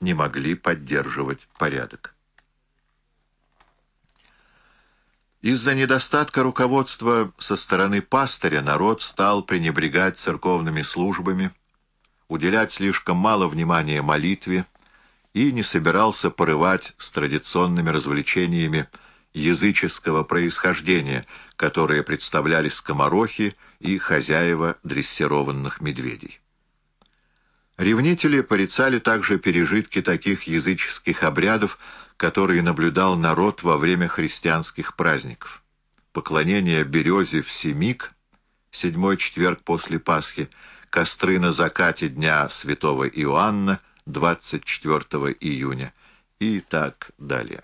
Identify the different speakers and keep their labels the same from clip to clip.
Speaker 1: не могли поддерживать порядок. Из-за недостатка руководства со стороны пастыря народ стал пренебрегать церковными службами, уделять слишком мало внимания молитве и не собирался порывать с традиционными развлечениями языческого происхождения, которые представляли скоморохи и хозяева дрессированных медведей. Ревнители порицали также пережитки таких языческих обрядов, которые наблюдал народ во время христианских праздников. Поклонение березе в Семик, седьмой четверг после Пасхи, костры на закате дня святого Иоанна, 24 июня и так далее.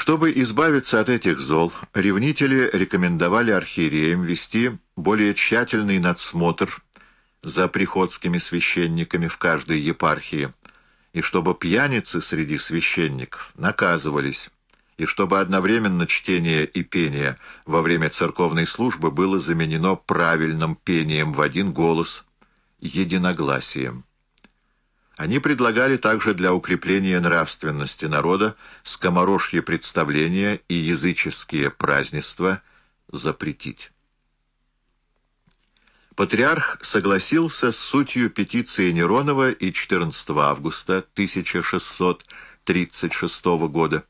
Speaker 1: Чтобы избавиться от этих зол, ревнители рекомендовали архиереям вести более тщательный надсмотр за приходскими священниками в каждой епархии, и чтобы пьяницы среди священников наказывались, и чтобы одновременно чтение и пение во время церковной службы было заменено правильным пением в один голос, единогласием. Они предлагали также для укрепления нравственности народа скоморожье представления и языческие празднества запретить. Патриарх согласился с сутью петиции Неронова и 14 августа 1636 года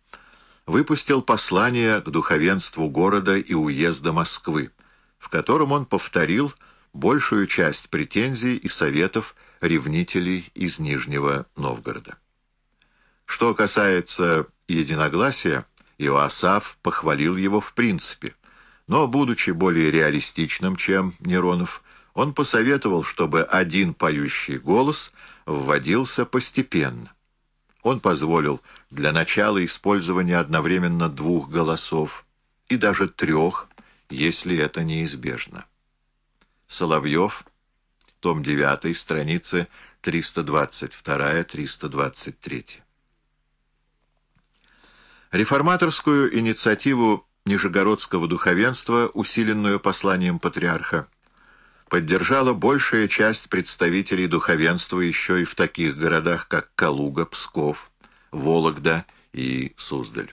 Speaker 1: выпустил послание к духовенству города и уезда Москвы, в котором он повторил большую часть претензий и советов ревнителей из Нижнего Новгорода. Что касается единогласия, Иоасав похвалил его в принципе, но, будучи более реалистичным, чем Неронов, он посоветовал, чтобы один поющий голос вводился постепенно. Он позволил для начала использования одновременно двух голосов и даже трех, если это неизбежно. Соловьев, том 9, страницы 322-323. Реформаторскую инициативу Нижегородского духовенства, усиленную посланием патриарха, поддержала большая часть представителей духовенства еще и в таких городах, как Калуга, Псков, Вологда и Суздаль.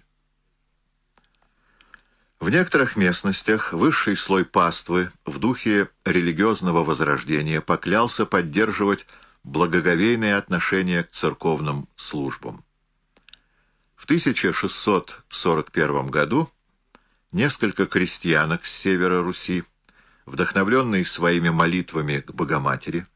Speaker 1: В некоторых местностях высший слой паствы в духе религиозного возрождения поклялся поддерживать благоговейное отношение к церковным службам. В 1641 году несколько крестьянок с севера Руси вдохновленные своими молитвами к Богоматери,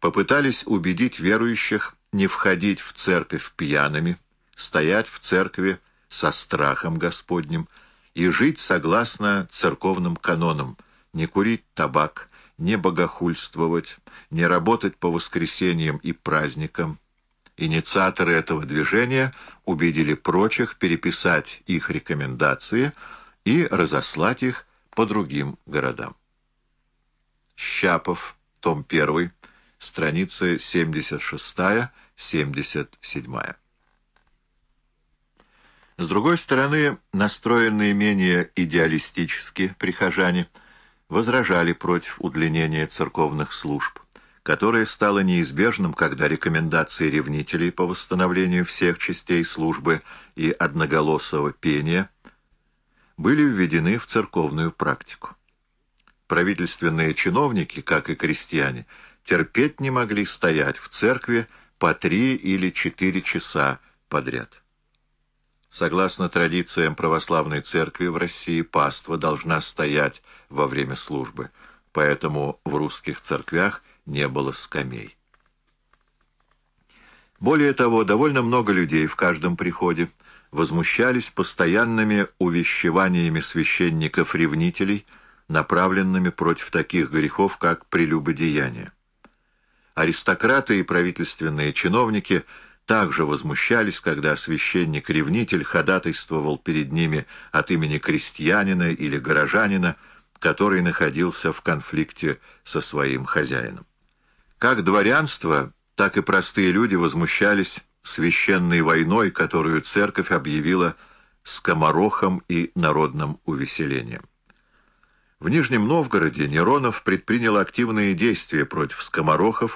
Speaker 1: попытались убедить верующих не входить в церковь пьяными, стоять в церкви со страхом Господним и жить согласно церковным канонам, не курить табак, не богохульствовать, не работать по воскресеньям и праздникам. Инициаторы этого движения убедили прочих переписать их рекомендации и разослать их по другим городам. Щапов, том 1, страницы 76-77. С другой стороны, настроенные менее идеалистически прихожане возражали против удлинения церковных служб, которое стало неизбежным, когда рекомендации ревнителей по восстановлению всех частей службы и одноголосого пения были введены в церковную практику правительственные чиновники, как и крестьяне, терпеть не могли стоять в церкви по три или четыре часа подряд. Согласно традициям православной церкви в России, паства должна стоять во время службы, поэтому в русских церквях не было скамей. Более того, довольно много людей в каждом приходе возмущались постоянными увещеваниями священников-ревнителей – направленными против таких грехов, как прелюбодеяние. Аристократы и правительственные чиновники также возмущались, когда священник-ревнитель ходатайствовал перед ними от имени крестьянина или горожанина, который находился в конфликте со своим хозяином. Как дворянство, так и простые люди возмущались священной войной, которую церковь объявила скоморохом и народным увеселением. В Нижнем Новгороде Неронов предпринял активные действия против скоморохов